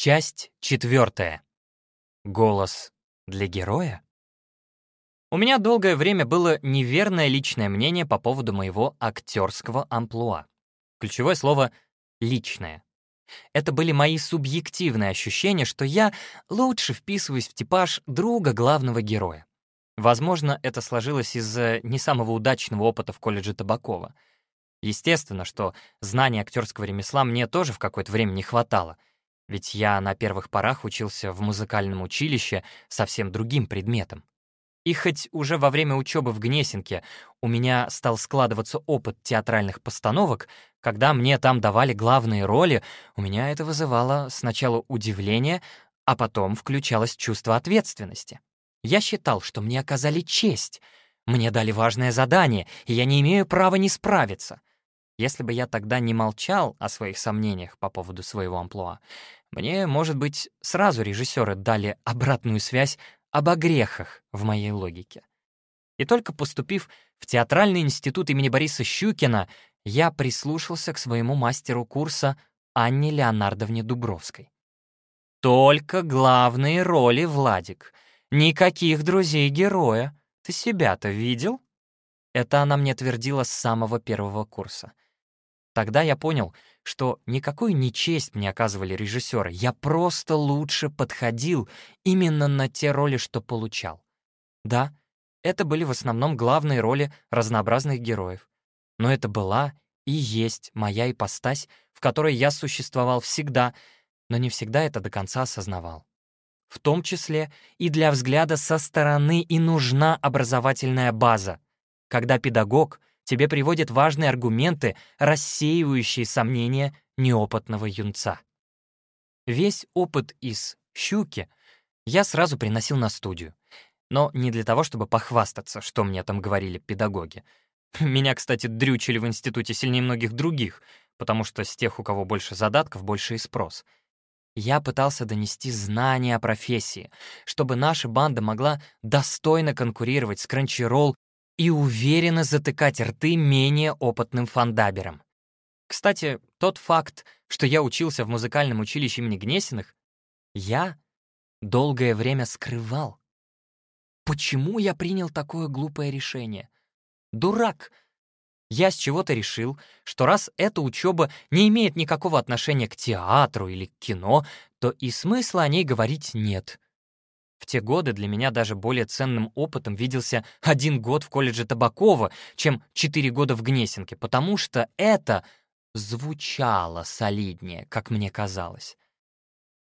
Часть четвертая. Голос для героя? У меня долгое время было неверное личное мнение по поводу моего актерского амплуа. Ключевое слово «личное». Это были мои субъективные ощущения, что я лучше вписываюсь в типаж друга главного героя. Возможно, это сложилось из-за не самого удачного опыта в колледже Табакова. Естественно, что знания актерского ремесла мне тоже в какое-то время не хватало, ведь я на первых порах учился в музыкальном училище совсем другим предметом. И хоть уже во время учебы в Гнесинке у меня стал складываться опыт театральных постановок, когда мне там давали главные роли, у меня это вызывало сначала удивление, а потом включалось чувство ответственности. Я считал, что мне оказали честь, мне дали важное задание, и я не имею права не справиться. Если бы я тогда не молчал о своих сомнениях по поводу своего амплуа, мне, может быть, сразу режиссеры дали обратную связь об огрехах в моей логике. И только поступив в Театральный институт имени Бориса Щукина, я прислушался к своему мастеру курса Анне Леонардовне Дубровской. «Только главные роли, Владик. Никаких друзей героя. Ты себя-то видел?» Это она мне твердила с самого первого курса. Тогда я понял, что никакую нечесть мне оказывали режиссеры, я просто лучше подходил именно на те роли, что получал. Да, это были в основном главные роли разнообразных героев. Но это была и есть моя ипостась, в которой я существовал всегда, но не всегда это до конца осознавал. В том числе и для взгляда со стороны и нужна образовательная база, когда педагог тебе приводит важные аргументы, рассеивающие сомнения неопытного юнца. Весь опыт из «щуки» я сразу приносил на студию. Но не для того, чтобы похвастаться, что мне там говорили педагоги. Меня, кстати, дрючили в институте сильнее многих других, потому что с тех, у кого больше задатков, больше и спрос. Я пытался донести знания о профессии, чтобы наша банда могла достойно конкурировать с Crunchyroll и уверенно затыкать рты менее опытным фандаберам. Кстати, тот факт, что я учился в музыкальном училище имени Гнесиных, я долгое время скрывал. Почему я принял такое глупое решение? Дурак! Я с чего-то решил, что раз эта учеба не имеет никакого отношения к театру или к кино, то и смысла о ней говорить нет. В те годы для меня даже более ценным опытом виделся один год в колледже Табакова, чем четыре года в Гнесинке, потому что это звучало солиднее, как мне казалось.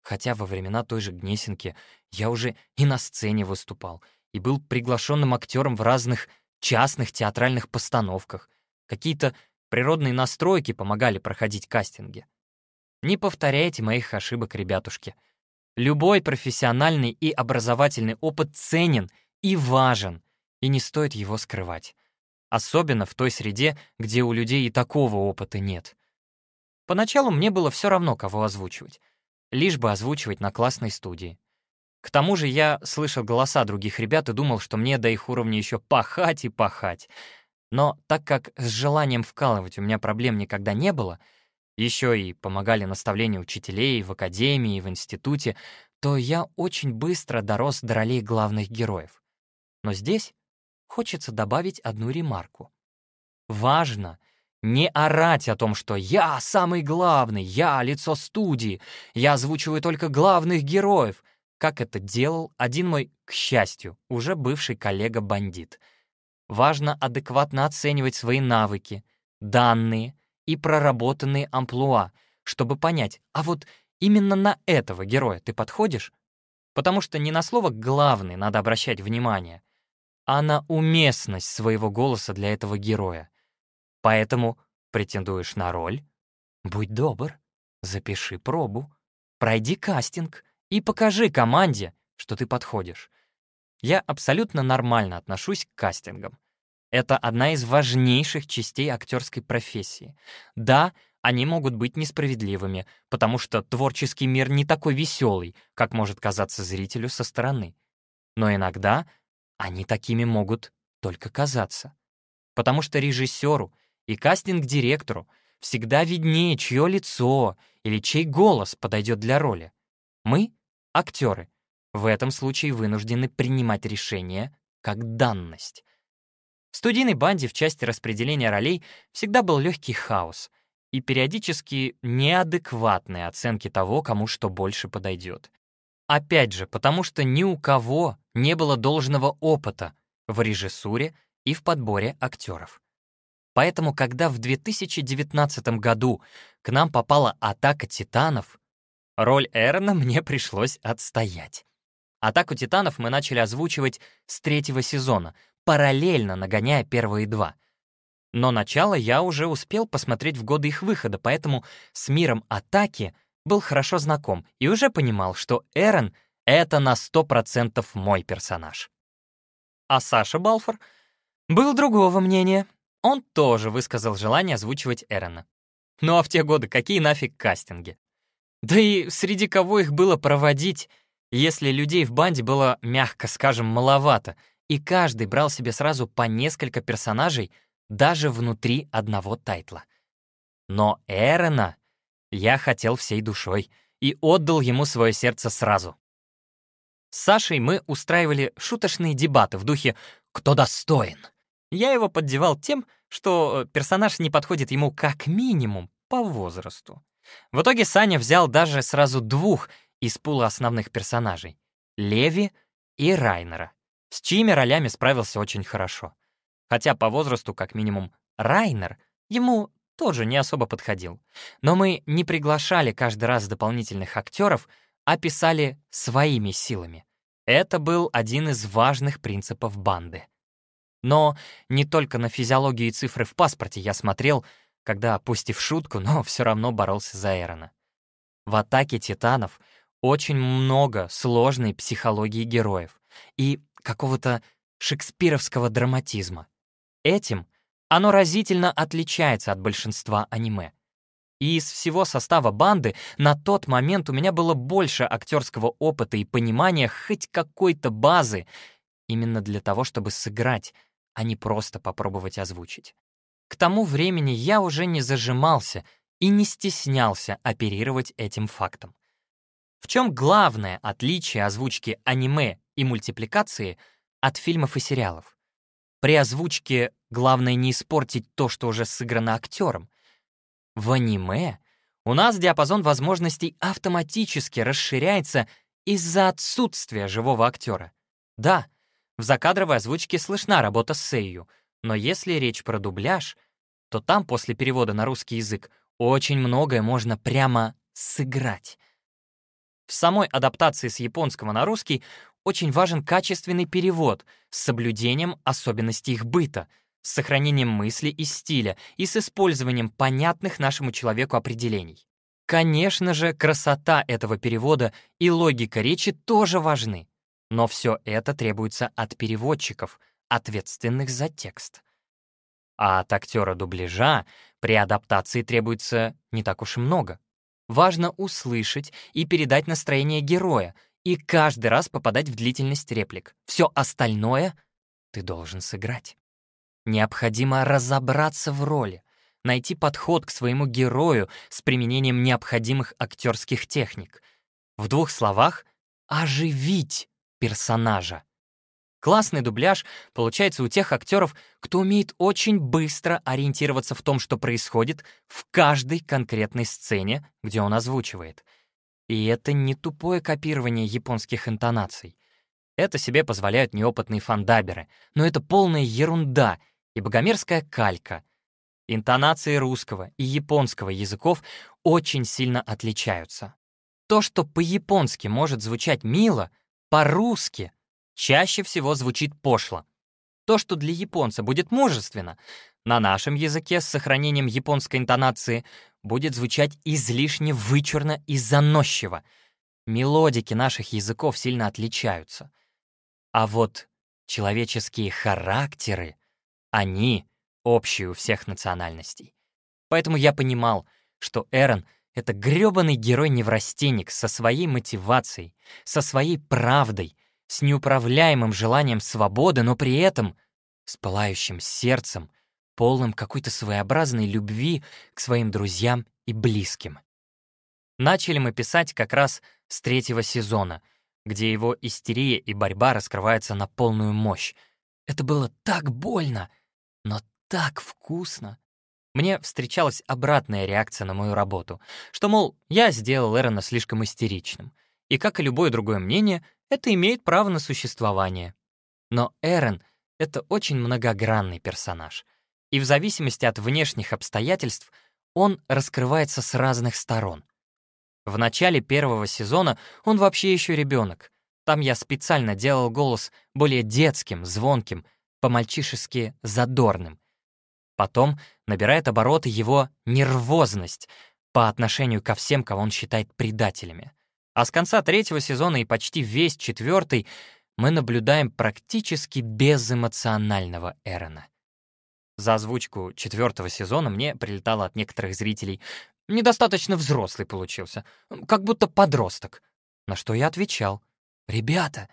Хотя во времена той же Гнесинки я уже и на сцене выступал, и был приглашенным актером в разных частных театральных постановках. Какие-то природные настройки помогали проходить кастинги. Не повторяйте моих ошибок, ребятушки — Любой профессиональный и образовательный опыт ценен и важен, и не стоит его скрывать. Особенно в той среде, где у людей и такого опыта нет. Поначалу мне было все равно, кого озвучивать. Лишь бы озвучивать на классной студии. К тому же я слышал голоса других ребят и думал, что мне до их уровня еще пахать и пахать. Но так как с желанием вкалывать у меня проблем никогда не было — еще и помогали наставления учителей в академии в институте, то я очень быстро дорос до ролей главных героев. Но здесь хочется добавить одну ремарку. Важно не орать о том, что «я самый главный, я лицо студии, я озвучиваю только главных героев», как это делал один мой, к счастью, уже бывший коллега-бандит. Важно адекватно оценивать свои навыки, данные, и проработанные амплуа, чтобы понять, а вот именно на этого героя ты подходишь? Потому что не на слово «главный» надо обращать внимание, а на уместность своего голоса для этого героя. Поэтому претендуешь на роль? Будь добр, запиши пробу, пройди кастинг и покажи команде, что ты подходишь. Я абсолютно нормально отношусь к кастингам. Это одна из важнейших частей актерской профессии. Да, они могут быть несправедливыми, потому что творческий мир не такой веселый, как может казаться зрителю со стороны. Но иногда они такими могут только казаться. Потому что режиссеру и кастинг-директору всегда виднее, чье лицо или чей голос подойдет для роли. Мы, актеры, в этом случае вынуждены принимать решения как данность. В студийной банде в части распределения ролей всегда был легкий хаос и периодически неадекватные оценки того, кому что больше подойдет. Опять же, потому что ни у кого не было должного опыта в режиссуре и в подборе актеров. Поэтому, когда в 2019 году к нам попала «Атака титанов», роль Эрна мне пришлось отстоять. «Атаку титанов» мы начали озвучивать с третьего сезона, параллельно нагоняя первые два. Но начало я уже успел посмотреть в годы их выхода, поэтому с миром «Атаки» был хорошо знаком и уже понимал, что Эрен — это на 100% мой персонаж. А Саша Балфор был другого мнения. Он тоже высказал желание озвучивать Эрена. Ну а в те годы какие нафиг кастинги? Да и среди кого их было проводить, если людей в банде было, мягко скажем, маловато, и каждый брал себе сразу по несколько персонажей даже внутри одного тайтла. Но Эрена я хотел всей душой и отдал ему свое сердце сразу. С Сашей мы устраивали шуточные дебаты в духе «Кто достоин?». Я его поддевал тем, что персонаж не подходит ему как минимум по возрасту. В итоге Саня взял даже сразу двух из пула основных персонажей — Леви и Райнера, с чьими ролями справился очень хорошо. Хотя по возрасту, как минимум, Райнер ему тоже не особо подходил. Но мы не приглашали каждый раз дополнительных актеров, а писали своими силами. Это был один из важных принципов банды. Но не только на физиологию и цифры в паспорте я смотрел, когда, пусть и в шутку, но все равно боролся за Эрона. В «Атаке титанов» очень много сложной психологии героев и какого-то шекспировского драматизма. Этим оно разительно отличается от большинства аниме. И из всего состава банды на тот момент у меня было больше актерского опыта и понимания хоть какой-то базы, именно для того, чтобы сыграть, а не просто попробовать озвучить. К тому времени я уже не зажимался и не стеснялся оперировать этим фактом. В чем главное отличие озвучки аниме и мультипликации от фильмов и сериалов? При озвучке главное не испортить то, что уже сыграно актером — в аниме у нас диапазон возможностей автоматически расширяется из-за отсутствия живого актера. Да, в закадровой озвучке слышна работа с Сэйю, но если речь про дубляж, то там после перевода на русский язык очень многое можно прямо сыграть. В самой адаптации с японского на русский очень важен качественный перевод с соблюдением особенностей их быта — с сохранением мысли и стиля и с использованием понятных нашему человеку определений. Конечно же, красота этого перевода и логика речи тоже важны, но все это требуется от переводчиков, ответственных за текст. А от актера дубляжа при адаптации требуется не так уж и много. Важно услышать и передать настроение героя, и каждый раз попадать в длительность реплик. Все остальное ты должен сыграть. Необходимо разобраться в роли, найти подход к своему герою с применением необходимых актерских техник. В двух словах — оживить персонажа. Классный дубляж получается у тех актеров, кто умеет очень быстро ориентироваться в том, что происходит в каждой конкретной сцене, где он озвучивает. И это не тупое копирование японских интонаций. Это себе позволяют неопытные фандаберы, но это полная ерунда — и богомерзкая калька. Интонации русского и японского языков очень сильно отличаются. То, что по-японски может звучать мило, по-русски чаще всего звучит пошло. То, что для японца будет мужественно, на нашем языке с сохранением японской интонации будет звучать излишне вычурно и заносчиво. Мелодики наших языков сильно отличаются. А вот человеческие характеры они общие у всех национальностей. Поэтому я понимал, что Эрон — это грёбаный герой-неврастенник со своей мотивацией, со своей правдой, с неуправляемым желанием свободы, но при этом с пылающим сердцем, полным какой-то своеобразной любви к своим друзьям и близким. начали мы писать как раз с третьего сезона, где его истерия и борьба раскрываются на полную мощь. Это было так больно, но так вкусно. Мне встречалась обратная реакция на мою работу, что, мол, я сделал Эрона слишком истеричным. И, как и любое другое мнение, это имеет право на существование. Но Эрон — это очень многогранный персонаж. И в зависимости от внешних обстоятельств он раскрывается с разных сторон. В начале первого сезона он вообще еще ребенок. Там я специально делал голос более детским, звонким, по-мальчишески задорным. Потом набирает обороты его нервозность по отношению ко всем, кого он считает предателями. А с конца третьего сезона и почти весь четвертый мы наблюдаем практически безэмоционального Эрона. За озвучку четвертого сезона мне прилетало от некоторых зрителей «Недостаточно взрослый получился, как будто подросток». На что я отвечал «Ребята,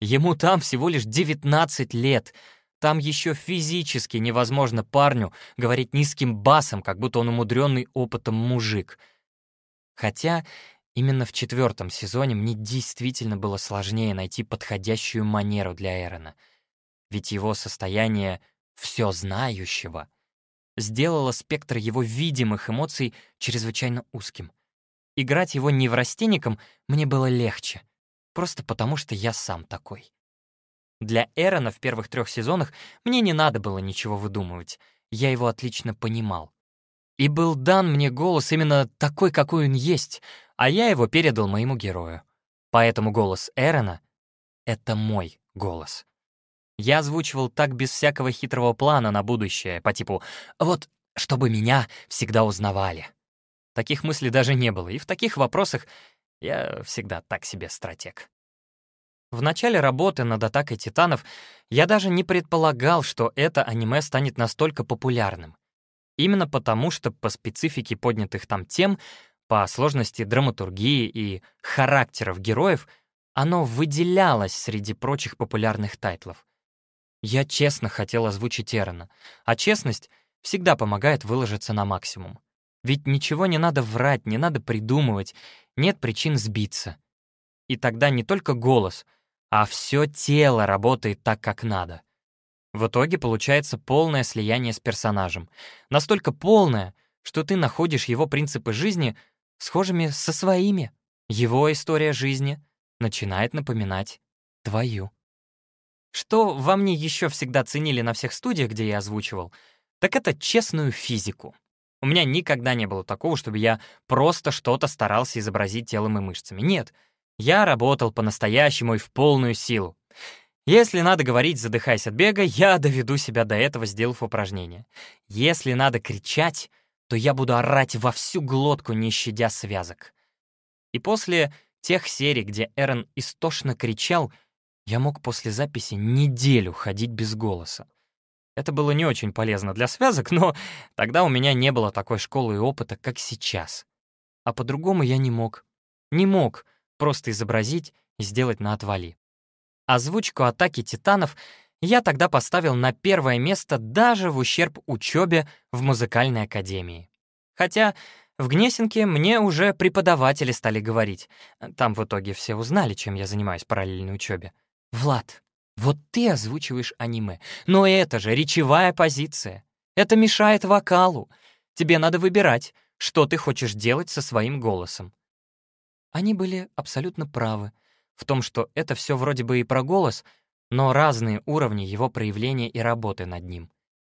ему там всего лишь 19 лет, там еще физически невозможно парню говорить низким басом, как будто он умудренный опытом мужик». Хотя Именно в четвертом сезоне мне действительно было сложнее найти подходящую манеру для Эрона. Ведь его состояние «все знающего» сделало спектр его видимых эмоций чрезвычайно узким. Играть его неврастенником мне было легче, просто потому что я сам такой. Для Эрона в первых трех сезонах мне не надо было ничего выдумывать, я его отлично понимал. И был дан мне голос именно такой, какой он есть, а я его передал моему герою. Поэтому голос Эрона — это мой голос. Я озвучивал так без всякого хитрого плана на будущее, по типу «вот, чтобы меня всегда узнавали». Таких мыслей даже не было, и в таких вопросах я всегда так себе стратег. В начале работы над «Атакой титанов» я даже не предполагал, что это аниме станет настолько популярным. Именно потому, что по специфике поднятых там тем, по сложности драматургии и характеров героев, оно выделялось среди прочих популярных тайтлов. Я честно хотел озвучить Эрона, а честность всегда помогает выложиться на максимум. Ведь ничего не надо врать, не надо придумывать, нет причин сбиться. И тогда не только голос, а все тело работает так, как надо. В итоге получается полное слияние с персонажем. Настолько полное, что ты находишь его принципы жизни схожими со своими. Его история жизни начинает напоминать твою. Что во мне еще всегда ценили на всех студиях, где я озвучивал, так это честную физику. У меня никогда не было такого, чтобы я просто что-то старался изобразить телом и мышцами. Нет, я работал по-настоящему и в полную силу. Если надо говорить, задыхаясь от бега, я доведу себя до этого, сделав упражнение. Если надо кричать, то я буду орать во всю глотку, не щадя связок. И после тех серий, где Эрон истошно кричал, я мог после записи неделю ходить без голоса. Это было не очень полезно для связок, но тогда у меня не было такой школы и опыта, как сейчас. А по-другому я не мог. Не мог просто изобразить и сделать на отвали. Озвучку «Атаки титанов» я тогда поставил на первое место даже в ущерб учебе в музыкальной академии. Хотя в Гнесинке мне уже преподаватели стали говорить. Там в итоге все узнали, чем я занимаюсь в параллельной учебе. «Влад, вот ты озвучиваешь аниме, но это же речевая позиция. Это мешает вокалу. Тебе надо выбирать, что ты хочешь делать со своим голосом». Они были абсолютно правы в том, что это все вроде бы и про голос, но разные уровни его проявления и работы над ним.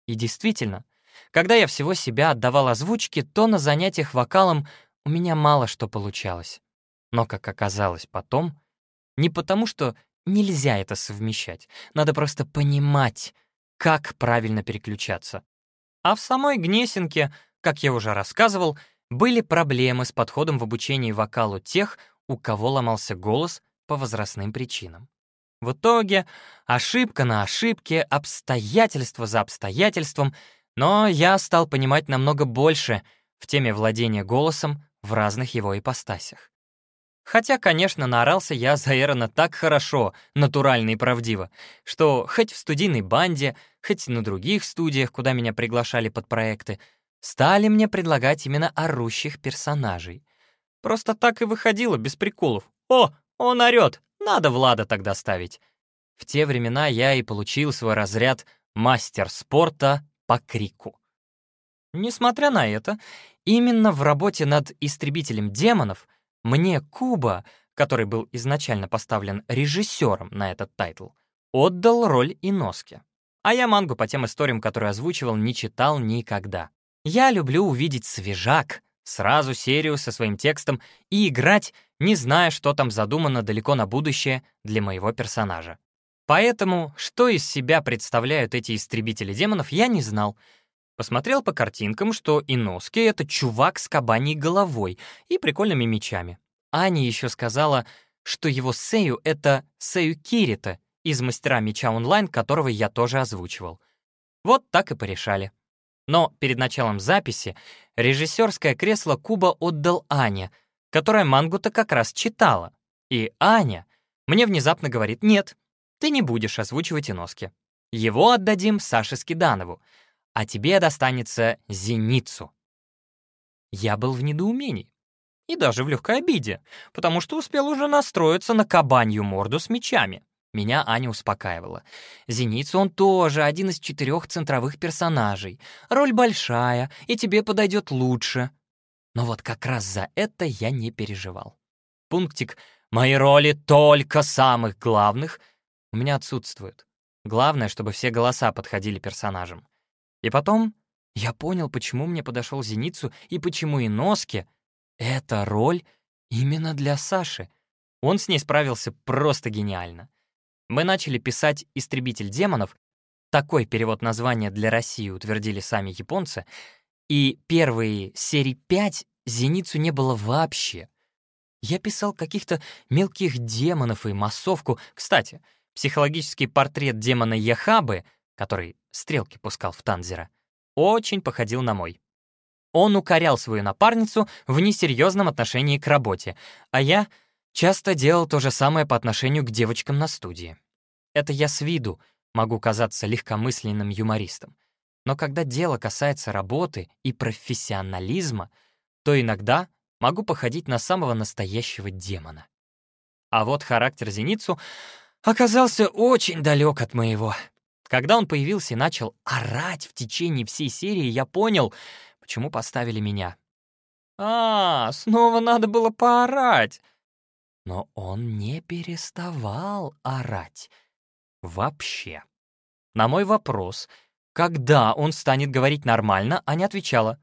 И действительно, когда я всего себя отдавал озвучке, то на занятиях вокалом у меня мало что получалось. Но, как оказалось потом, не потому что нельзя это совмещать, надо просто понимать, как правильно переключаться. А в самой Гнесинке, как я уже рассказывал, были проблемы с подходом в обучении вокалу тех, у кого ломался голос по возрастным причинам. В итоге ошибка на ошибке, обстоятельство за обстоятельством, но я стал понимать намного больше в теме владения голосом в разных его ипостасях. Хотя, конечно, наорался я за Эрона так хорошо, натурально и правдиво, что хоть в студийной банде, хоть на других студиях, куда меня приглашали под проекты, стали мне предлагать именно орущих персонажей. Просто так и выходило, без приколов. «О, он орёт! Надо Влада тогда ставить!» В те времена я и получил свой разряд «мастер спорта по крику». Несмотря на это, именно в работе над «Истребителем демонов» мне Куба, который был изначально поставлен режиссером на этот тайтл, отдал роль Иноске. А я мангу по тем историям, которые озвучивал, не читал никогда. Я люблю увидеть свежак, сразу серию со своим текстом и играть, не зная, что там задумано далеко на будущее для моего персонажа. Поэтому, что из себя представляют эти истребители демонов, я не знал. Посмотрел по картинкам, что Иноски — это чувак с кабаней головой и прикольными мечами. Аня еще сказала, что его Сею — это Сею Кирита из «Мастера меча онлайн», которого я тоже озвучивал. Вот так и порешали. Но перед началом записи режиссерское кресло Куба отдал Ане, которая мангу-то как раз читала. И Аня мне внезапно говорит, нет, ты не будешь озвучивать Иноски. Его отдадим Саше Скиданову, а тебе достанется Зеницу. Я был в недоумении и даже в легкой обиде, потому что успел уже настроиться на кабанью морду с мечами. Меня Аня успокаивала. Зеницу он тоже один из четырех центровых персонажей. Роль большая, и тебе подойдет лучше. Но вот как раз за это я не переживал. Пунктик «Мои роли только самых главных» у меня отсутствует. Главное, чтобы все голоса подходили персонажам. И потом я понял, почему мне подошел Зеницу и почему и Носке эта роль именно для Саши. Он с ней справился просто гениально. Мы начали писать «Истребитель демонов», такой перевод названия для России утвердили сами японцы, и первые серии 5 Зеницу не было вообще. Я писал каких-то мелких демонов и массовку. Кстати, психологический портрет демона Яхабы, который стрелки пускал в Танзера, очень походил на мой. Он укорял свою напарницу в несерьезном отношении к работе, а я часто делал то же самое по отношению к девочкам на студии. Это я с виду могу казаться легкомысленным юмористом. Но когда дело касается работы и профессионализма, то иногда могу походить на самого настоящего демона. А вот характер Зеницу оказался очень далек от моего. Когда он появился и начал орать в течение всей серии, я понял, почему поставили меня. А, снова надо было поорать. Но он не переставал орать. Вообще. На мой вопрос, когда он станет говорить нормально, Аня отвечала,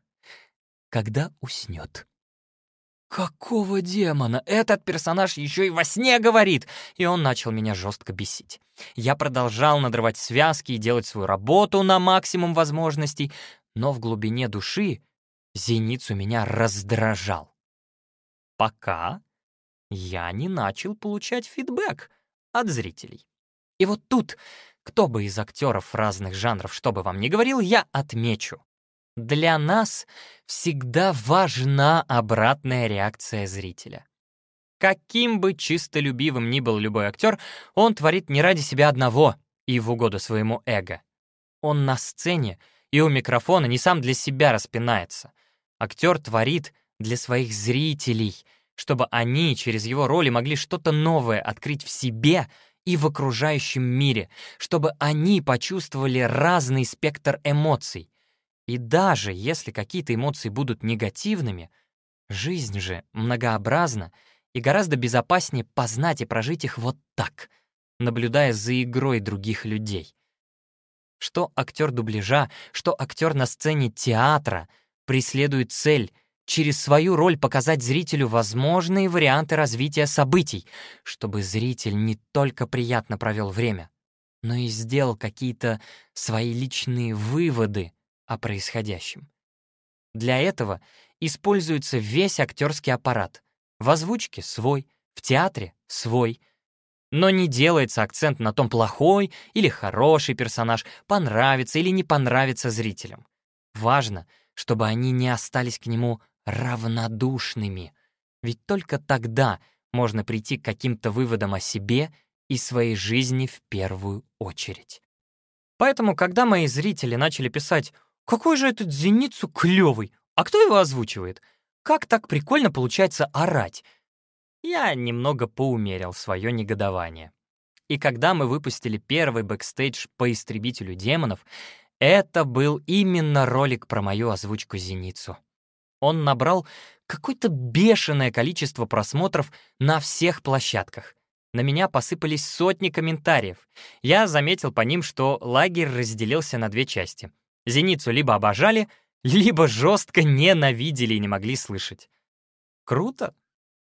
когда уснет. Какого демона? Этот персонаж еще и во сне говорит! И он начал меня жестко бесить. Я продолжал надрывать связки и делать свою работу на максимум возможностей, но в глубине души Зеницу меня раздражал. Пока я не начал получать фидбэк от зрителей. И вот тут, кто бы из актеров разных жанров что бы вам ни говорил, я отмечу. Для нас всегда важна обратная реакция зрителя. Каким бы чистолюбивым ни был любой актер, он творит не ради себя одного и в угоду своему эго. Он на сцене и у микрофона не сам для себя распинается. Актер творит для своих зрителей, чтобы они через его роли могли что-то новое открыть в себе и в окружающем мире, чтобы они почувствовали разный спектр эмоций, и даже если какие-то эмоции будут негативными, жизнь же многообразна, и гораздо безопаснее познать и прожить их вот так, наблюдая за игрой других людей. Что актер дубляжа, что актер на сцене театра преследует цель через свою роль показать зрителю возможные варианты развития событий, чтобы зритель не только приятно провел время, но и сделал какие-то свои личные выводы о происходящем. Для этого используется весь актерский аппарат. В озвучке свой, в театре свой. Но не делается акцент на том, плохой или хороший персонаж, понравится или не понравится зрителям. Важно, чтобы они не остались к нему равнодушными. Ведь только тогда можно прийти к каким-то выводам о себе и своей жизни в первую очередь. Поэтому, когда мои зрители начали писать какой же этот Зеницу клёвый! А кто его озвучивает? как так прикольно получается орать? Я немного поумерил свое негодование. И когда мы выпустили первый бэкстейдж по истребителю демонов, это был именно ролик про мою озвучку «Зеницу». Он набрал какое-то бешеное количество просмотров на всех площадках. На меня посыпались сотни комментариев. Я заметил по ним, что лагерь разделился на две части. «Зеницу» либо обожали, либо жестко ненавидели и не могли слышать. Круто.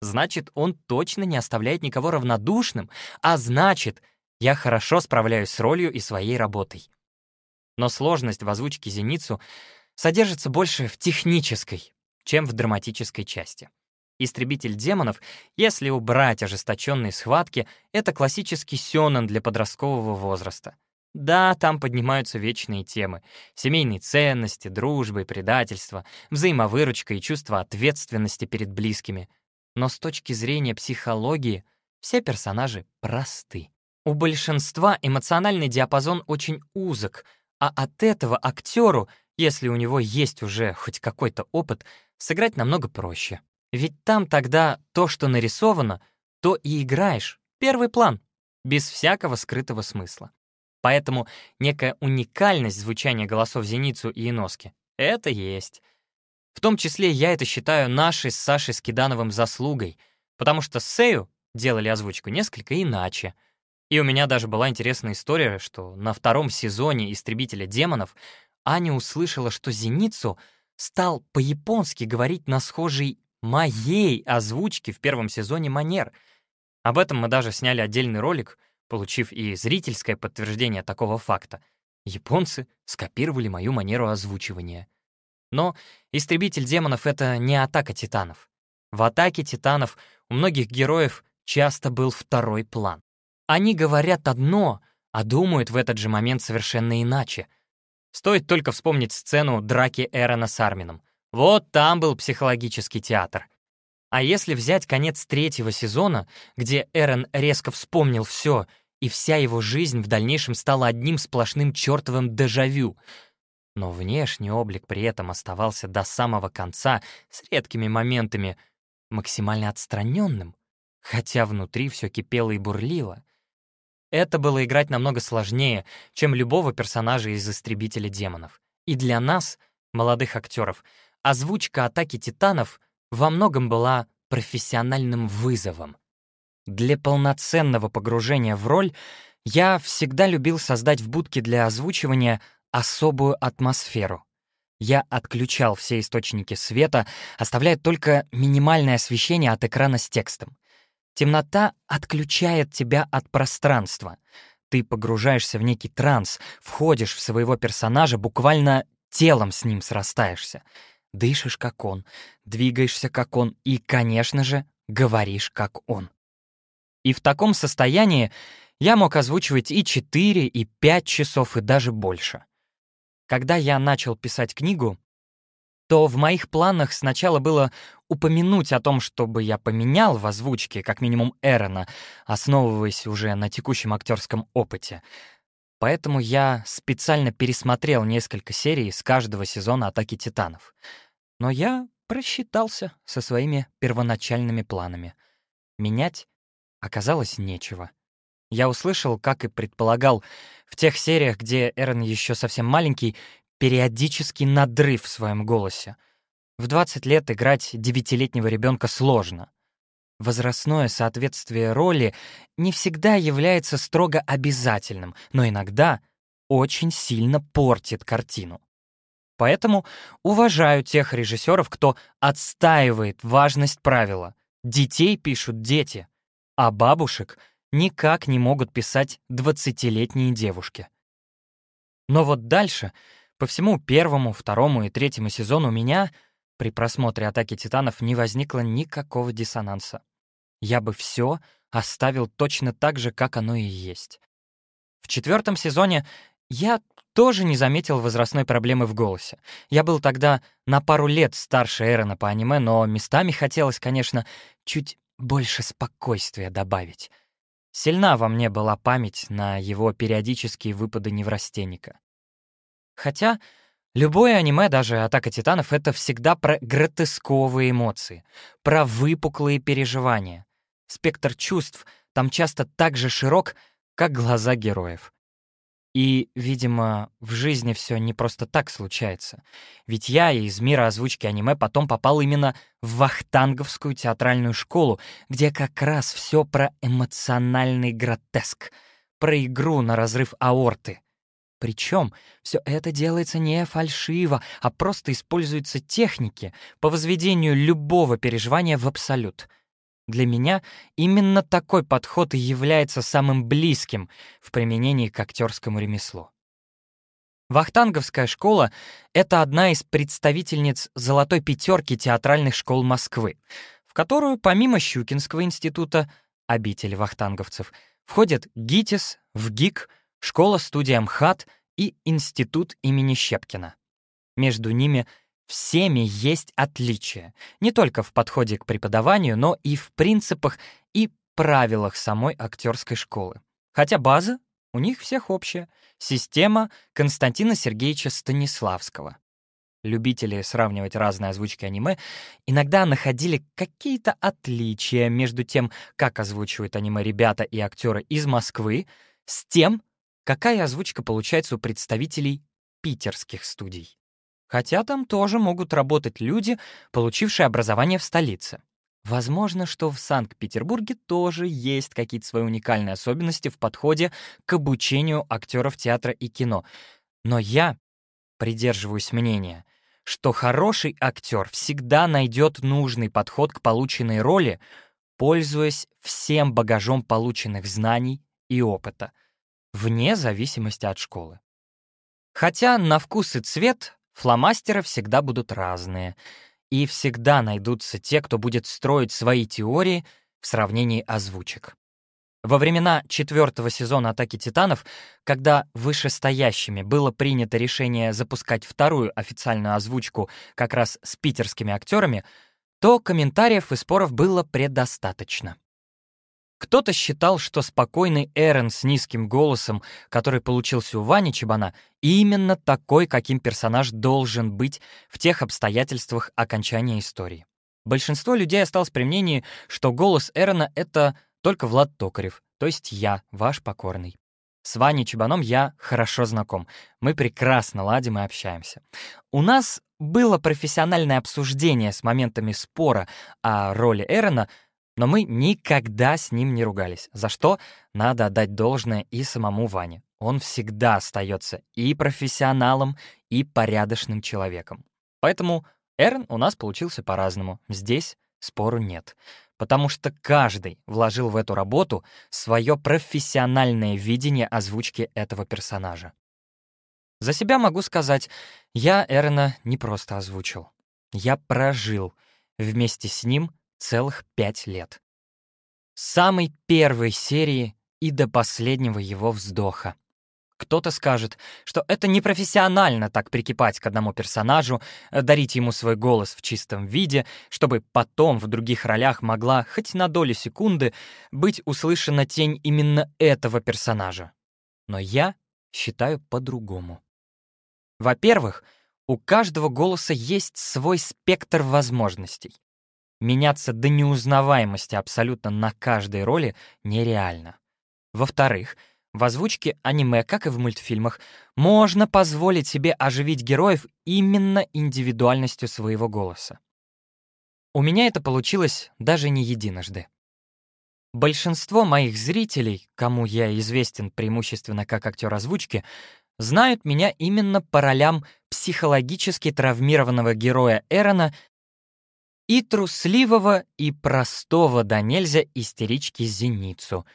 Значит, он точно не оставляет никого равнодушным, а значит, я хорошо справляюсь с ролью и своей работой. Но сложность в озвучке «Зеницу» содержится больше в технической, чем в драматической части. «Истребитель демонов», если убрать ожесточенные схватки, это классический сёнэн для подросткового возраста. Да, там поднимаются вечные темы. Семейные ценности, дружбы, предательство, взаимовыручка и чувство ответственности перед близкими. Но с точки зрения психологии все персонажи просты. У большинства эмоциональный диапазон очень узок, а от этого актеру, если у него есть уже хоть какой-то опыт, сыграть намного проще. Ведь там тогда то, что нарисовано, то и играешь. Первый план, без всякого скрытого смысла. Поэтому некая уникальность звучания голосов Зеницу и Иноски — это есть. В том числе я это считаю нашей с Сашей Скидановым заслугой, потому что Сею делали озвучку несколько иначе. И у меня даже была интересная история, что на втором сезоне «Истребителя демонов» Аня услышала, что Зеницу стал по-японски говорить на схожей моей озвучке в первом сезоне манер. Об этом мы даже сняли отдельный ролик — Получив и зрительское подтверждение такого факта, японцы скопировали мою манеру озвучивания. Но «Истребитель демонов» — это не атака титанов. В атаке титанов у многих героев часто был второй план. Они говорят одно, а думают в этот же момент совершенно иначе. Стоит только вспомнить сцену драки Эрона с Армином. Вот там был психологический театр. А если взять конец третьего сезона, где Эрон резко вспомнил все и вся его жизнь в дальнейшем стала одним сплошным чертовым дежавю. Но внешний облик при этом оставался до самого конца с редкими моментами максимально отстраненным, хотя внутри все кипело и бурлило. Это было играть намного сложнее, чем любого персонажа из «Истребителя демонов». И для нас, молодых актеров, озвучка «Атаки титанов» во многом была профессиональным вызовом. Для полноценного погружения в роль я всегда любил создать в будке для озвучивания особую атмосферу. Я отключал все источники света, оставляя только минимальное освещение от экрана с текстом. Темнота отключает тебя от пространства. Ты погружаешься в некий транс, входишь в своего персонажа, буквально телом с ним срастаешься. Дышишь, как он, двигаешься, как он, и, конечно же, говоришь, как он. И в таком состоянии я мог озвучивать и 4, и 5 часов, и даже больше. Когда я начал писать книгу, то в моих планах сначала было упомянуть о том, чтобы я поменял в озвучке как минимум Эрона, основываясь уже на текущем актерском опыте. Поэтому я специально пересмотрел несколько серий с каждого сезона «Атаки титанов». Но я просчитался со своими первоначальными планами. Менять оказалось нечего. Я услышал, как и предполагал, в тех сериях, где Эрон еще совсем маленький, периодический надрыв в своем голосе. В 20 лет играть девятилетнего ребенка сложно. Возрастное соответствие роли не всегда является строго обязательным, но иногда очень сильно портит картину. Поэтому уважаю тех режиссеров, кто отстаивает важность правила. Детей пишут дети а бабушек никак не могут писать двадцатилетние девушки. Но вот дальше, по всему первому, второму и третьему сезону у меня при просмотре «Атаки титанов» не возникло никакого диссонанса. Я бы все оставил точно так же, как оно и есть. В четвертом сезоне я тоже не заметил возрастной проблемы в голосе. Я был тогда на пару лет старше Эрона по аниме, но местами хотелось, конечно, чуть больше спокойствия добавить. Сильна во мне была память на его периодические выпады неврастенника. Хотя Любое аниме, даже «Атака титанов», — это всегда про гротесковые эмоции, про выпуклые переживания. Спектр чувств там часто так же широк, как глаза героев. И, видимо, в жизни все не просто так случается. Ведь я из мира озвучки аниме потом попал именно в Вахтанговскую театральную школу, где как раз все про эмоциональный гротеск, про игру на разрыв аорты. Причем все это делается не фальшиво, а просто используются техники по возведению любого переживания в абсолют — для меня именно такой подход и является самым близким в применении к актерскому ремеслу. Вахтанговская школа — это одна из представительниц «Золотой пятерки» театральных школ Москвы, в которую помимо Щукинского института, обители вахтанговцев, входят ГИТИС, ВГИК, школа-студия МХАТ и Институт имени Щепкина. Между ними — всеми есть отличия, не только в подходе к преподаванию, но и в принципах и правилах самой актерской школы. Хотя база у них всех общая — система Константина Сергеевича Станиславского. Любители сравнивать разные озвучки аниме иногда находили какие-то отличия между тем, как озвучивают аниме ребята и актеры из Москвы, с тем, какая озвучка получается у представителей питерских студий. Хотя там тоже могут работать люди, получившие образование в столице. Возможно, что в Санкт-Петербурге тоже есть какие-то свои уникальные особенности в подходе к обучению актеров театра и кино. Но я придерживаюсь мнения, что хороший актер всегда найдет нужный подход к полученной роли, пользуясь всем багажом полученных знаний и опыта, вне зависимости от школы. Хотя на вкус и цвет Фломастеры всегда будут разные, и всегда найдутся те, кто будет строить свои теории в сравнении озвучек. Во времена четвертого сезона «Атаки титанов», когда вышестоящими было принято решение запускать вторую официальную озвучку как раз с питерскими актерами, то комментариев и споров было предостаточно. Кто-то считал, что спокойный Эрен с низким голосом, который получился у Вани Чебана, именно такой, каким персонаж должен быть в тех обстоятельствах окончания истории. Большинство людей осталось при мнении, что голос Эрена — это только Влад Токарев, то есть я, ваш покорный. С Ваней Чебаном я хорошо знаком. Мы прекрасно ладим и общаемся. У нас было профессиональное обсуждение с моментами спора о роли Эрена — но мы никогда с ним не ругались, за что надо отдать должное и самому Ване. Он всегда остается и профессионалом, и порядочным человеком. Поэтому Эрн у нас получился по-разному. Здесь спору нет. Потому что каждый вложил в эту работу свое профессиональное видение озвучки этого персонажа. За себя могу сказать, я Эрна не просто озвучил. Я прожил вместе с ним целых пять лет. С самой первой серии и до последнего его вздоха. Кто-то скажет, что это непрофессионально так прикипать к одному персонажу, э, дарить ему свой голос в чистом виде, чтобы потом в других ролях могла хоть на долю секунды быть услышана тень именно этого персонажа. Но я считаю по-другому. Во-первых, у каждого голоса есть свой спектр возможностей. Меняться до неузнаваемости абсолютно на каждой роли нереально. Во-вторых, в озвучке аниме, как и в мультфильмах, можно позволить себе оживить героев именно индивидуальностью своего голоса. У меня это получилось даже не единожды. Большинство моих зрителей, кому я известен преимущественно как актер озвучки, знают меня именно по ролям психологически травмированного героя Эрона и трусливого, и простого до нельзя истерички Зеницу,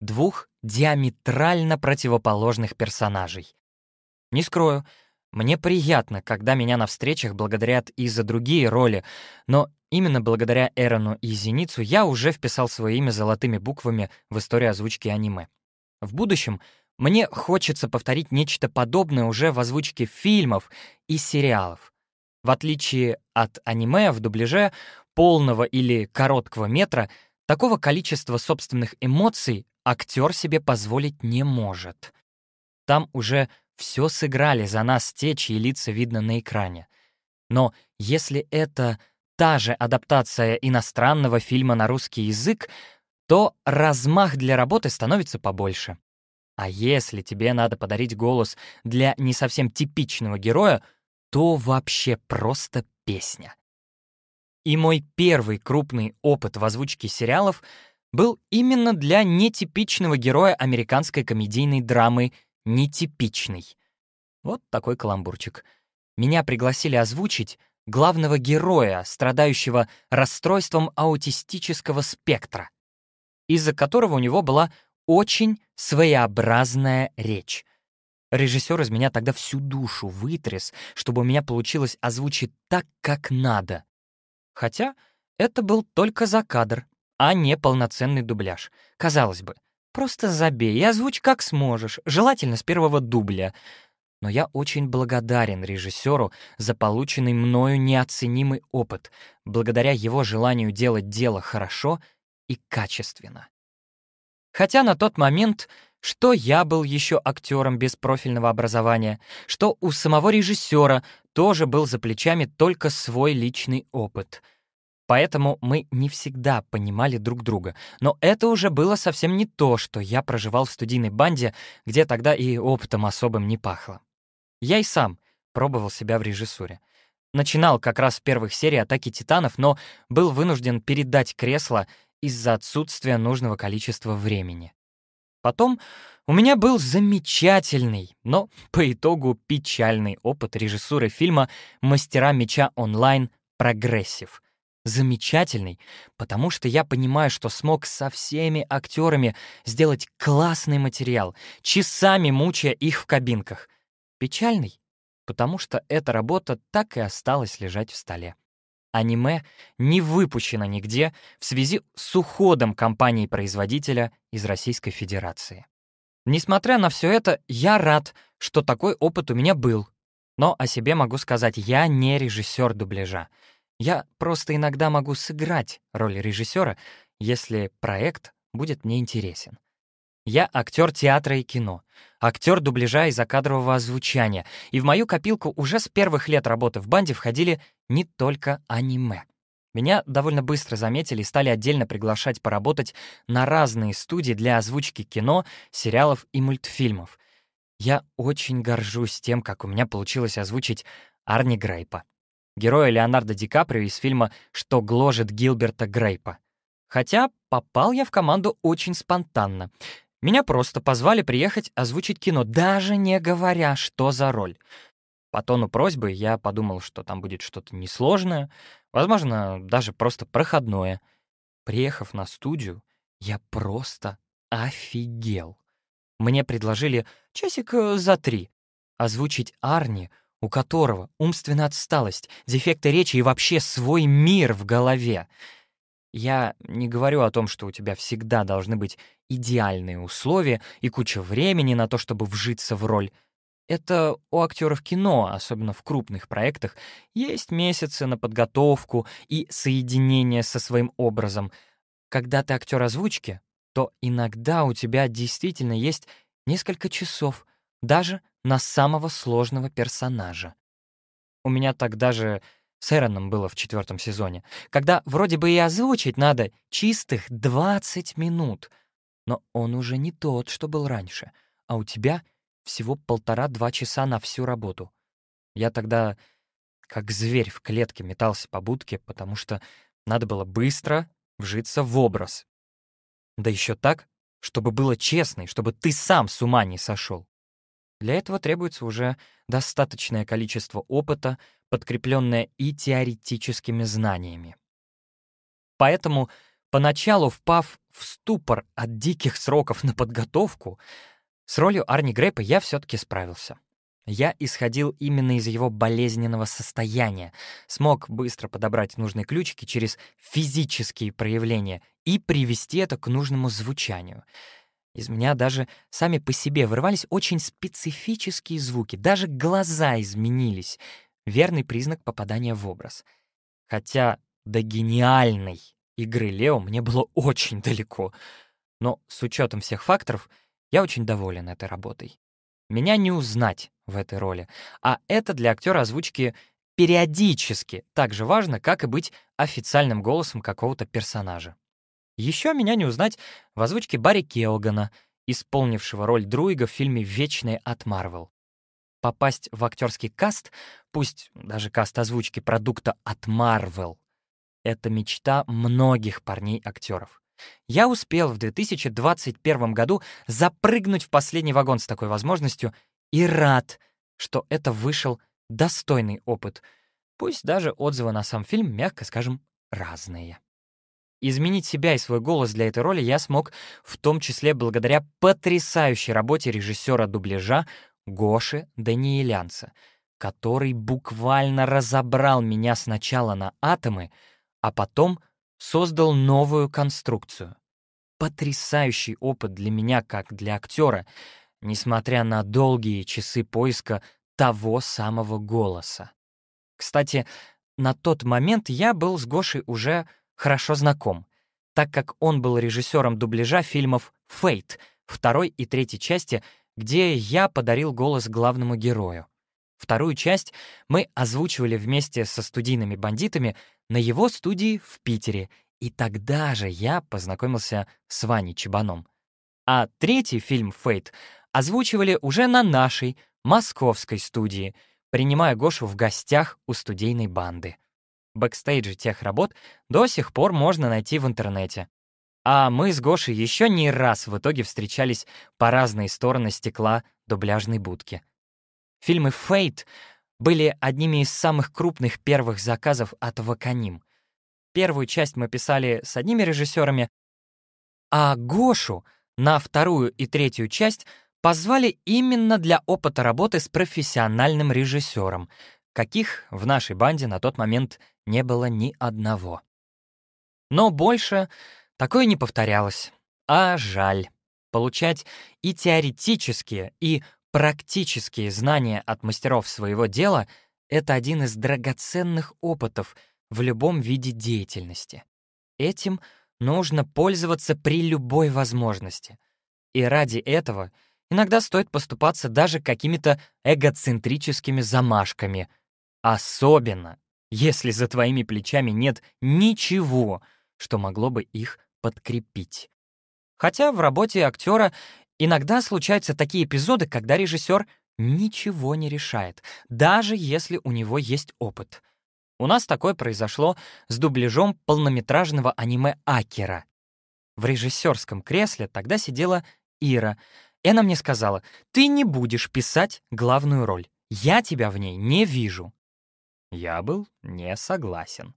двух диаметрально противоположных персонажей. Не скрою, мне приятно, когда меня на встречах благодарят и за другие роли, но именно благодаря Эрону и Зеницу я уже вписал свое имя золотыми буквами в историю озвучки аниме. В будущем мне хочется повторить нечто подобное уже в озвучке фильмов и сериалов. В отличие от аниме в дубляже полного или короткого метра, такого количества собственных эмоций актер себе позволить не может. Там уже все сыграли за нас те, чьи лица видно на экране. Но если это та же адаптация иностранного фильма на русский язык, то размах для работы становится побольше. А если тебе надо подарить голос для не совсем типичного героя, то вообще просто песня. И мой первый крупный опыт в озвучке сериалов был именно для нетипичного героя американской комедийной драмы «Нетипичный». Вот такой каламбурчик. Меня пригласили озвучить главного героя, страдающего расстройством аутистического спектра, из-за которого у него была очень своеобразная речь. Режиссер из меня тогда всю душу вытряс, чтобы у меня получилось озвучить так, как надо. Хотя это был только за кадр, а не полноценный дубляж. Казалось бы, просто забей и озвучь как сможешь, желательно с первого дубля. Но я очень благодарен режиссеру за полученный мною неоценимый опыт, благодаря его желанию делать дело хорошо и качественно. Хотя на тот момент, что я был еще актером без профильного образования, что у самого режиссера тоже был за плечами только свой личный опыт. Поэтому мы не всегда понимали друг друга. Но это уже было совсем не то, что я проживал в студийной банде, где тогда и опытом особым не пахло. Я и сам пробовал себя в режиссуре. Начинал как раз с первых серий «Атаки титанов», но был вынужден передать кресло из-за отсутствия нужного количества времени. Потом у меня был замечательный, но по итогу печальный опыт режиссуры фильма «Мастера меча онлайн. Прогрессив». Замечательный, потому что я понимаю, что смог со всеми актерами сделать классный материал, часами мучая их в кабинках. Печальный, потому что эта работа так и осталась лежать в столе аниме не выпущено нигде в связи с уходом компании-производителя из Российской Федерации. Несмотря на все это, я рад, что такой опыт у меня был. Но о себе могу сказать, я не режиссер дубляжа. Я просто иногда могу сыграть роль режиссера, если проект будет мне интересен. Я актер театра и кино, актер дубляжа и закадрового озвучания, и в мою копилку уже с первых лет работы в банде входили не только аниме. Меня довольно быстро заметили и стали отдельно приглашать поработать на разные студии для озвучки кино, сериалов и мультфильмов. Я очень горжусь тем, как у меня получилось озвучить Арни Грейпа, героя Леонардо Ди Каприо из фильма «Что гложет Гилберта Грейпа». Хотя попал я в команду очень спонтанно — меня просто позвали приехать озвучить кино, даже не говоря, что за роль. По тону просьбы я подумал, что там будет что-то несложное, возможно, даже просто проходное. Приехав на студию, я просто офигел. Мне предложили часик э, за три озвучить Арни, у которого умственная отсталость, дефекты речи и вообще свой мир в голове. Я не говорю о том, что у тебя всегда должны быть идеальные условия и куча времени на то, чтобы вжиться в роль. Это у актеров кино, особенно в крупных проектах, есть месяцы на подготовку и соединение со своим образом. Когда ты актер озвучки, то иногда у тебя действительно есть несколько часов, даже на самого сложного персонажа. У меня так даже с Эроном было в четвертом сезоне, когда вроде бы и озвучить надо чистых 20 минут, но он уже не тот, что был раньше, а у тебя всего полтора-два часа на всю работу. Я тогда как зверь в клетке метался по будке, потому что надо было быстро вжиться в образ. Да еще так, чтобы было честно, и чтобы ты сам с ума не сошел. Для этого требуется уже достаточное количество опыта, подкрепленное и теоретическими знаниями. Поэтому, поначалу впав в ступор от диких сроков на подготовку, с ролью Арни Грейпа я все-таки справился. Я исходил именно из его болезненного состояния, смог быстро подобрать нужные ключики через физические проявления и привести это к нужному звучанию — из меня даже сами по себе вырывались очень специфические звуки, даже глаза изменились. Верный признак попадания в образ. Хотя до гениальной игры Лео мне было очень далеко. Но с учетом всех факторов я очень доволен этой работой. меня не узнать в этой роли. А это для актера озвучки периодически так же важно, как и быть официальным голосом какого-то персонажа. Еще меня не узнать в озвучке Барри Келгана, исполнившего роль Друига в фильме «Вечные от Марвел». Попасть в актерский каст, пусть даже каст озвучки продукта от Марвел, это мечта многих парней-актеров. Я успел в 2021 году запрыгнуть в последний вагон с такой возможностью и рад, что это вышел достойный опыт. Пусть даже отзывы на сам фильм, мягко скажем, разные. Изменить себя и свой голос для этой роли я смог в том числе благодаря потрясающей работе режиссера дубляжа Гоши Даниэлянца, который буквально разобрал меня сначала на атомы, а потом создал новую конструкцию. Потрясающий опыт для меня, как для актера, несмотря на долгие часы поиска того самого голоса. Кстати, на тот момент я был с Гошей уже хорошо знаком, так как он был режиссером дубляжа фильмов «Фейт» второй и третьей части, где я подарил голос главному герою. Вторую часть мы озвучивали вместе со студийными бандитами на его студии в Питере, и тогда же я познакомился с Ваней Чебаном. А третий фильм «Fate» озвучивали уже на нашей, московской студии, принимая Гошу в гостях у студийной банды. Бэкстейджи тех работ до сих пор можно найти в интернете. А мы с Гошей еще не раз в итоге встречались по разные стороны стекла дубляжной будки. Фильмы «Фейт» были одними из самых крупных первых заказов от Ваканим. Первую часть мы писали с одними режиссерами, а Гошу на вторую и третью часть позвали именно для опыта работы с профессиональным режиссером, каких в нашей банде на тот момент не было ни одного. Но больше такое не повторялось. А жаль. Получать и теоретические, и практические знания от мастеров своего дела — это один из драгоценных опытов в любом виде деятельности. Этим нужно пользоваться при любой возможности. И ради этого иногда стоит поступаться даже какими-то эгоцентрическими замашками. Особенно, если за твоими плечами нет ничего, что могло бы их подкрепить. Хотя в работе актера Иногда случаются такие эпизоды, когда режиссер ничего не решает, даже если у него есть опыт. У нас такое произошло с дубляжом полнометражного аниме «Акера». В режиссерском кресле тогда сидела Ира, и она мне сказала, «Ты не будешь писать главную роль. Я тебя в ней не вижу». Я был не согласен.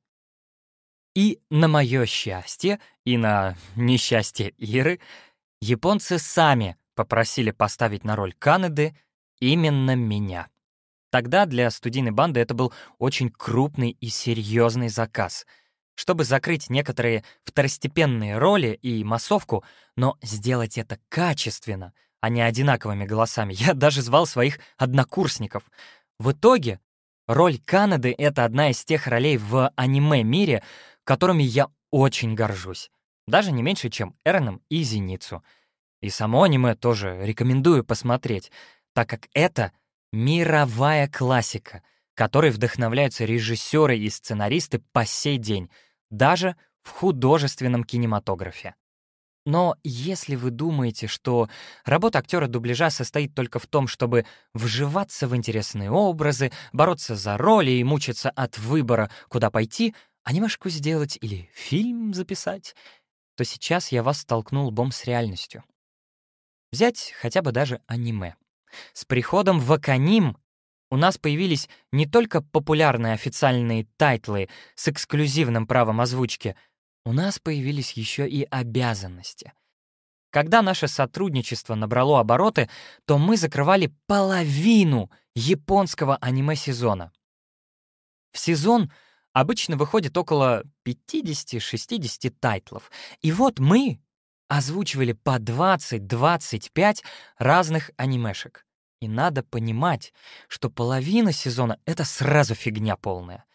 И на мое счастье, и на несчастье Иры — Японцы сами попросили поставить на роль Канады именно меня. Тогда для студийной банды это был очень крупный и серьезный заказ. Чтобы закрыть некоторые второстепенные роли и массовку, но сделать это качественно, а не одинаковыми голосами, я даже звал своих однокурсников. В итоге роль Канады — это одна из тех ролей в аниме-мире, которыми я очень горжусь даже не меньше, чем Эрном и Зеницу. И само аниме тоже рекомендую посмотреть, так как это мировая классика, которой вдохновляются режиссеры и сценаристы по сей день, даже в художественном кинематографе. Но если вы думаете, что работа актера дубляжа состоит только в том, чтобы вживаться в интересные образы, бороться за роли и мучиться от выбора, куда пойти, анимешку сделать или фильм записать, то сейчас я вас столкнул лбом с реальностью. Взять хотя бы даже аниме. С приходом Wakanim у нас появились не только популярные официальные тайтлы с эксклюзивным правом озвучки, у нас появились еще и обязанности. Когда наше сотрудничество набрало обороты, то мы закрывали половину японского аниме-сезона. В сезон — обычно выходит около 50-60 тайтлов. И вот мы озвучивали по 20-25 разных анимешек. И надо понимать, что половина сезона — это сразу фигня полная.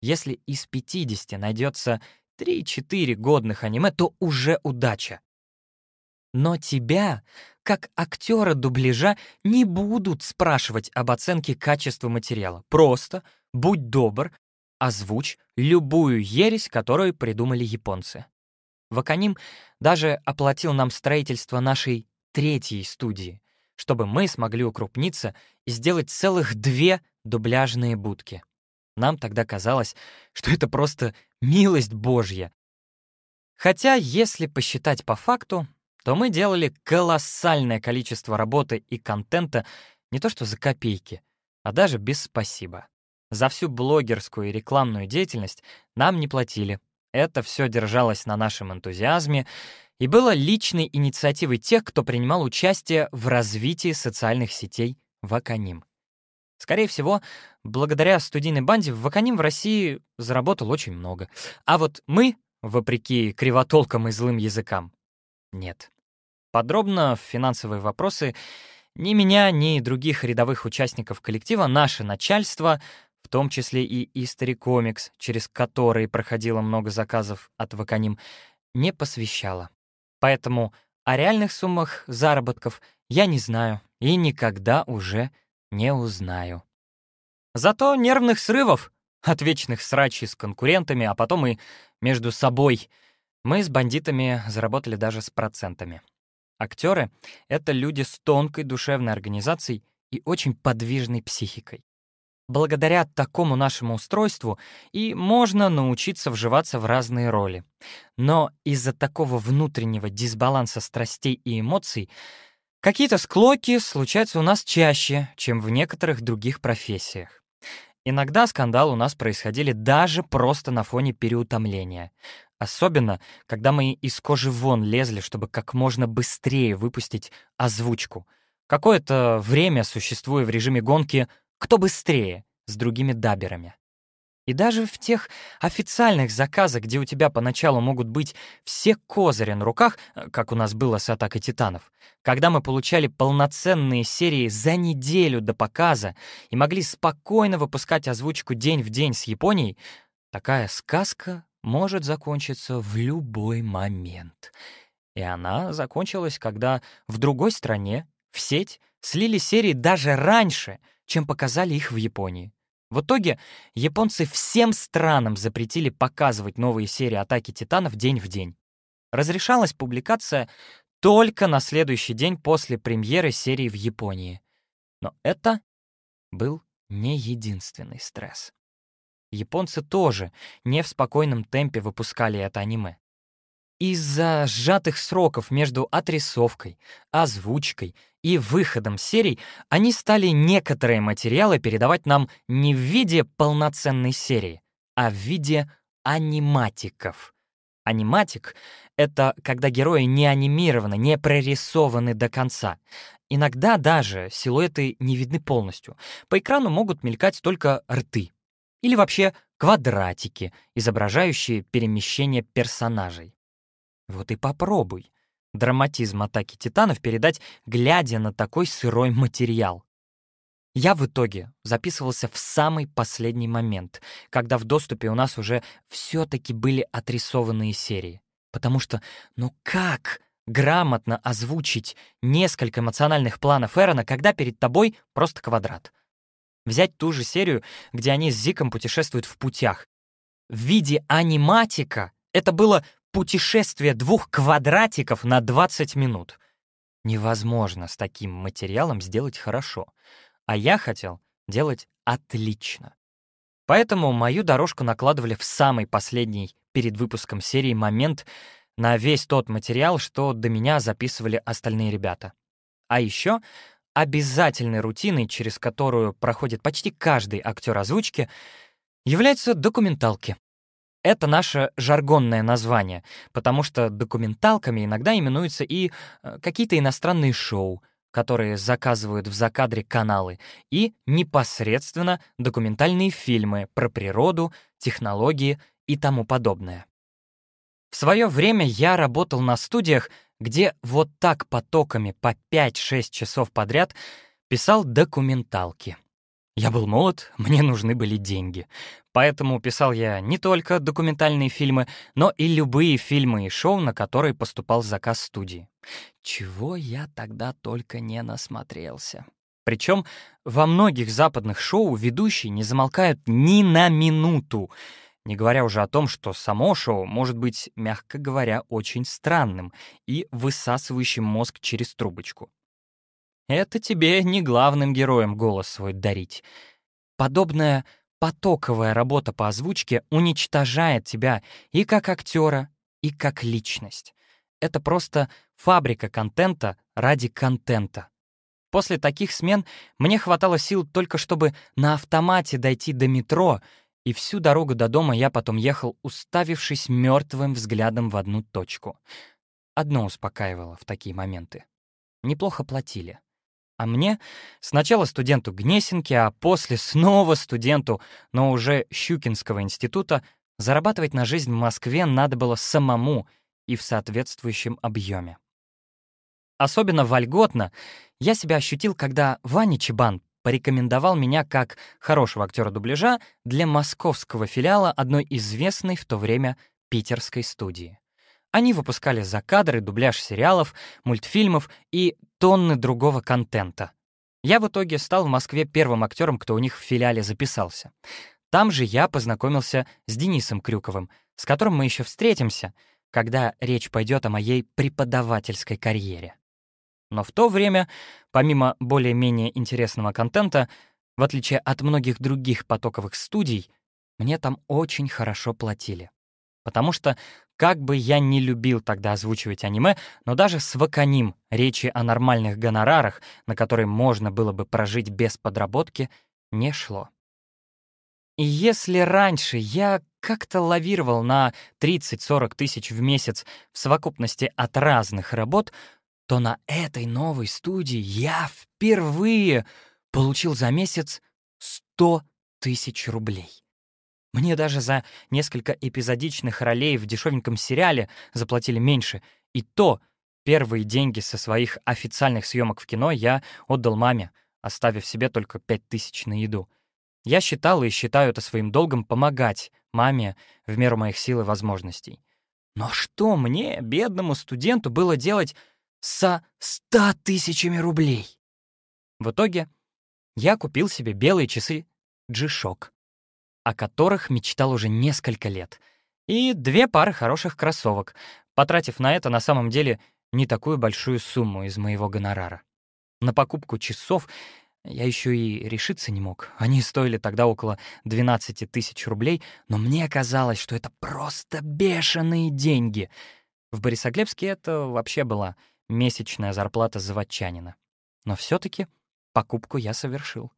Если из 50 найдется 3-4 годных аниме, то уже удача. Но тебя как актеры дубляжа не будут спрашивать об оценке качества материала. Просто, будь добр, озвучь любую ересь, которую придумали японцы. Ваканим даже оплатил нам строительство нашей третьей студии, чтобы мы смогли укрупниться и сделать целых две дубляжные будки. Нам тогда казалось, что это просто милость Божья. Хотя, если посчитать по факту, то мы делали колоссальное количество работы и контента не то что за копейки, а даже без спасибо. За всю блогерскую и рекламную деятельность нам не платили. Это все держалось на нашем энтузиазме и было личной инициативой тех, кто принимал участие в развитии социальных сетей Ваканим. Скорее всего, благодаря студийной банде Ваканим в России заработал очень много. А вот мы, вопреки кривотолкам и злым языкам, нет. Подробно в финансовые вопросы ни меня, ни других рядовых участников коллектива наше начальство, том числе и History Comics, через который проходило много заказов от Ваканим, не посвящало. Поэтому о реальных суммах заработков я не знаю и никогда уже не узнаю. Зато нервных срывов от вечных срачей с конкурентами, а потом и между собой, мы с бандитами заработали даже с процентами. Актеры — это люди с тонкой душевной организацией и очень подвижной психикой. Благодаря такому нашему устройству и можно научиться вживаться в разные роли. Но из-за такого внутреннего дисбаланса страстей и эмоций какие-то склоки случаются у нас чаще, чем в некоторых других профессиях. Иногда скандалы у нас происходили даже просто на фоне переутомления. Особенно, когда мы из кожи вон лезли, чтобы как можно быстрее выпустить озвучку. Какое-то время, существуя в режиме гонки «кто быстрее» с другими даберами. И даже в тех официальных заказах, где у тебя поначалу могут быть все козыри на руках, как у нас было с «Атакой титанов», когда мы получали полноценные серии за неделю до показа и могли спокойно выпускать озвучку день в день с Японией, такая сказка может закончиться в любой момент. И она закончилась, когда в другой стране, в сеть, слили серии даже раньше, чем показали их в Японии. В итоге японцы всем странам запретили показывать новые серии «Атаки Титанов» день в день. Разрешалась публикация только на следующий день после премьеры серии в Японии. Но это был не единственный стресс. Японцы тоже не в спокойном темпе выпускали это аниме. Из-за сжатых сроков между отрисовкой, озвучкой и выходом серий они стали некоторые материалы передавать нам не в виде полноценной серии, а в виде аниматиков. Аниматик — это когда герои не анимированы, не прорисованы до конца. Иногда даже силуэты не видны полностью. По экрану могут мелькать только рты. Или вообще квадратики, изображающие перемещение персонажей. Вот и попробуй драматизм атаки титанов передать, глядя на такой сырой материал. Я в итоге записывался в самый последний момент, когда в доступе у нас уже все-таки были отрисованные серии. Потому что, ну как грамотно озвучить несколько эмоциональных планов Эрона, когда перед тобой просто квадрат? Взять ту же серию, где они с Зиком путешествуют в путях. В виде аниматика это было путешествие двух квадратиков на 20 минут. Невозможно с таким материалом сделать хорошо. А я хотел делать отлично. Поэтому мою дорожку накладывали в самый последний перед выпуском серии момент на весь тот материал, что до меня записывали остальные ребята. А еще обязательной рутиной, через которую проходит почти каждый актер озвучки, являются документалки. Это наше жаргонное название, потому что документалками иногда именуются и э, какие-то иностранные шоу, которые заказывают в закадре каналы, и непосредственно документальные фильмы про природу, технологии и тому подобное. В свое время я работал на студиях, где вот так потоками по 5-6 часов подряд писал документалки. Я был молод, мне нужны были деньги. Поэтому писал я не только документальные фильмы, но и любые фильмы и шоу, на которые поступал заказ студии. Чего я тогда только не насмотрелся. Причем во многих западных шоу ведущие не замолкают ни на минуту, не говоря уже о том, что само шоу может быть, мягко говоря, очень странным и высасывающим мозг через трубочку. Это тебе не главным героем голос свой дарить. Подобная потоковая работа по озвучке уничтожает тебя и как актера, и как личность. Это просто фабрика контента ради контента. После таких смен мне хватало сил только чтобы на автомате дойти до метро, и всю дорогу до дома я потом ехал, уставившись мертвым взглядом в одну точку. Одно успокаивало в такие моменты. Неплохо платили. А мне сначала студенту Гнесинки, а после снова студенту, но уже Щукинского института, зарабатывать на жизнь в Москве надо было самому и в соответствующем объеме. Особенно вольготно я себя ощутил, когда Ваня Чебан порекомендовал меня как хорошего актера дубляжа для московского филиала одной известной в то время питерской студии. Они выпускали закадры, дубляж сериалов, мультфильмов и тонны другого контента. Я в итоге стал в Москве первым актером, кто у них в филиале записался. Там же я познакомился с Денисом Крюковым, с которым мы еще встретимся, когда речь пойдет о моей преподавательской карьере. Но в то время, помимо более-менее интересного контента, в отличие от многих других потоковых студий, мне там очень хорошо платили. Потому что, как бы я не любил тогда озвучивать аниме, но даже с Ваканим речи о нормальных гонорарах, на которые можно было бы прожить без подработки, не шло. И если раньше я как-то лавировал на 30-40 тысяч в месяц в совокупности от разных работ, то на этой новой студии я впервые получил за месяц 100 тысяч рублей. Мне даже за несколько эпизодичных ролей в дешевеньком сериале заплатили меньше. И то первые деньги со своих официальных съемок в кино я отдал маме, оставив себе только пять тысяч на еду. Я считал и считаю это своим долгом помогать маме в меру моих сил и возможностей. Но что мне, бедному студенту, было делать со ста тысячами рублей? В итоге я купил себе белые часы G-Shock о которых мечтал уже несколько лет, и две пары хороших кроссовок, потратив на это на самом деле не такую большую сумму из моего гонорара. На покупку часов я еще и решиться не мог. Они стоили тогда около 12 тысяч рублей, но мне казалось, что это просто бешеные деньги. В Борисоглебске это вообще была месячная зарплата заводчанина. Но все таки покупку я совершил.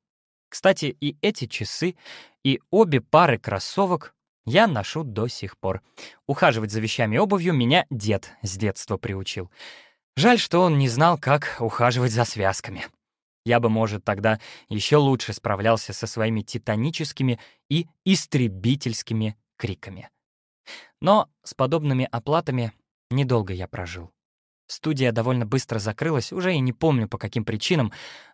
Кстати, и эти часы, и обе пары кроссовок я ношу до сих пор. Ухаживать за вещами обувью меня дед с детства приучил. Жаль, что он не знал, как ухаживать за связками. Я бы, может, тогда еще лучше справлялся со своими титаническими и истребительскими криками. Но с подобными оплатами недолго я прожил. Студия довольно быстро закрылась, уже и не помню по каким причинам,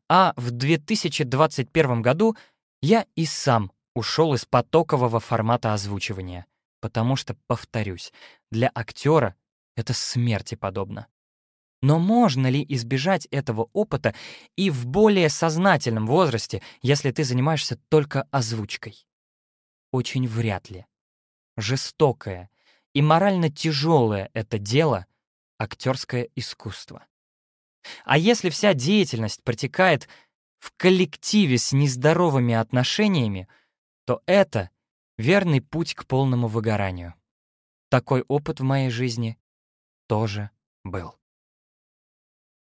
а в 2021 году я и сам ушел из потокового формата озвучивания, потому что, повторюсь, для актера это смерти подобно. Но можно ли избежать этого опыта и в более сознательном возрасте, если ты занимаешься только озвучкой? Очень вряд ли. Жестокое и морально тяжелое это дело актерское искусство. А если вся деятельность протекает в коллективе с нездоровыми отношениями, то это верный путь к полному выгоранию. Такой опыт в моей жизни тоже был.